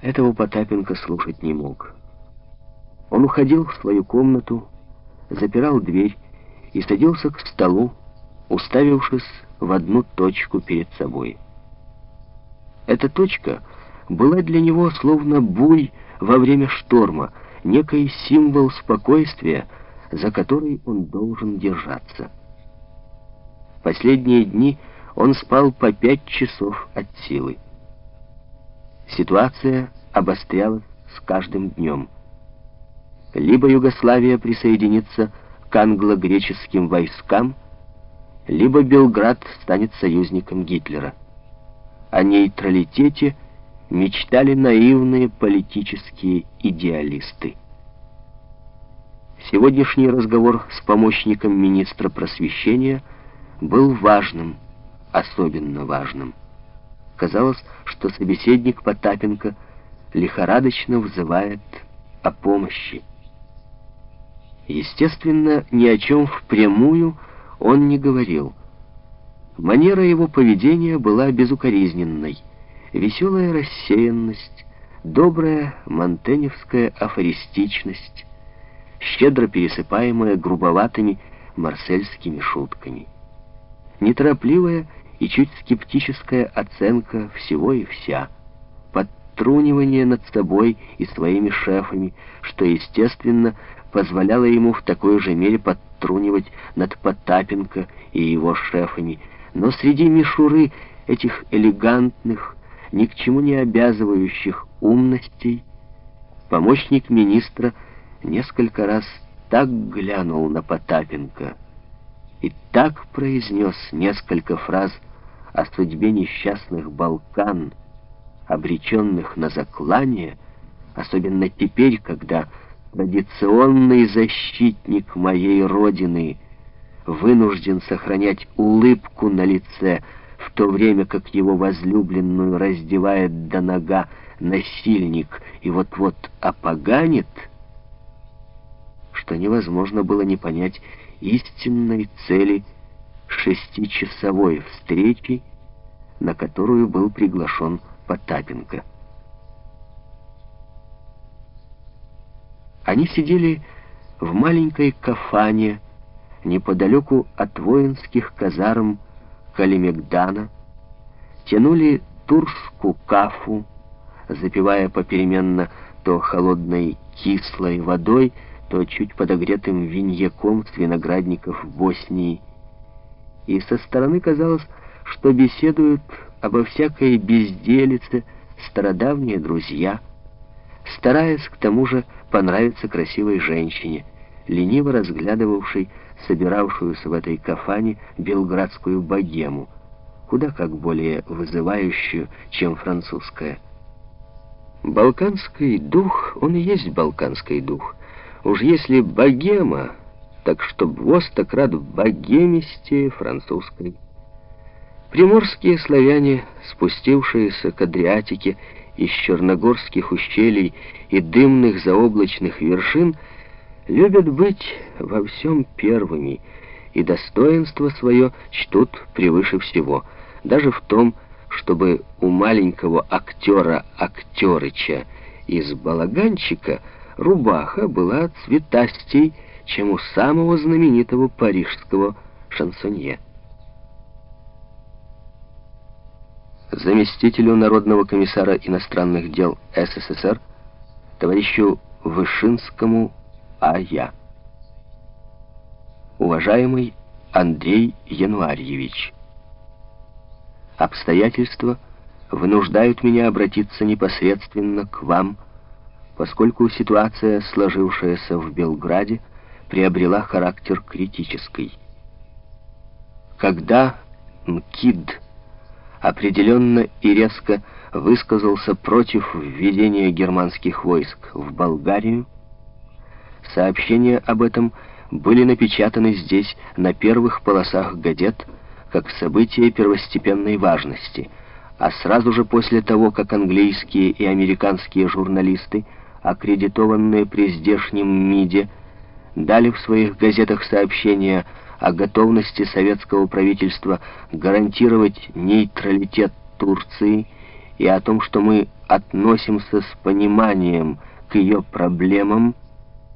Этого Потапенко слушать не мог. Он уходил в свою комнату, запирал дверь и садился к столу, уставившись в одну точку перед собой. Эта точка была для него словно буй во время шторма, некий символ спокойствия, за который он должен держаться. Последние дни он спал по пять часов от силы. Ситуация обострялась с каждым днем. Либо Югославия присоединится к англо-греческим войскам, либо Белград станет союзником Гитлера. О нейтралитете мечтали наивные политические идеалисты. Сегодняшний разговор с помощником министра просвещения был важным, особенно важным. Казалось, что собеседник Потапенко лихорадочно взывает о помощи. Естественно, ни о чем впрямую он не говорил. Манера его поведения была безукоризненной. Веселая рассеянность, добрая монтеневская афористичность, щедро пересыпаемая грубоватыми марсельскими шутками. Неторопливая и чуть скептическая оценка всего и вся, подтрунивание над собой и своими шефами, что, естественно, позволяло ему в такой же мере подтрунивать над Потапенко и его шефами, но среди мишуры этих элегантных, ни к чему не обязывающих умностей, помощник министра несколько раз так глянул на Потапенко и так произнес несколько фраз о судьбе несчастных Балкан, обреченных на заклание, особенно теперь, когда традиционный защитник моей родины вынужден сохранять улыбку на лице, в то время как его возлюбленную раздевает до нога насильник и вот-вот опоганит, что невозможно было не понять истинной цели шестичасовой встречи, на которую был приглашен Потапенко. Они сидели в маленькой кафане неподалеку от воинских казарм Калимегдана, тянули турскую кафу, запивая попеременно то холодной кислой водой, то чуть подогретым виньяком с виноградников Боснии. И со стороны казалось, что беседуют обо всякой безделице стародавние друзья, стараясь к тому же понравиться красивой женщине, лениво разглядывавшей собиравшуюся в этой кафане белградскую богему, куда как более вызывающую, чем французская. Балканский дух, он и есть балканский дух. Уж если богема, так чтоб востократ в богемисте французской. Приморские славяне, спустившиеся к Адриатике из черногорских ущелий и дымных заоблачных вершин, любят быть во всем первыми, и достоинство свое чтут превыше всего, даже в том, чтобы у маленького актера Актерыча из балаганчика рубаха была цветастей, чем у самого знаменитого парижского шансонье. заместителю Народного комиссара иностранных дел СССР, товарищу Вышинскому А.Я. Уважаемый Андрей Януарьевич, обстоятельства вынуждают меня обратиться непосредственно к вам, поскольку ситуация, сложившаяся в Белграде, приобрела характер критический. Когда МКИД определенно и резко высказался против введения германских войск в Болгарию. Сообщения об этом были напечатаны здесь на первых полосах газет как события первостепенной важности, а сразу же после того, как английские и американские журналисты, аккредитованные при здешнем МИДе, дали в своих газетах сообщения о готовности советского правительства гарантировать нейтралитет Турции и о том, что мы относимся с пониманием к ее проблемам,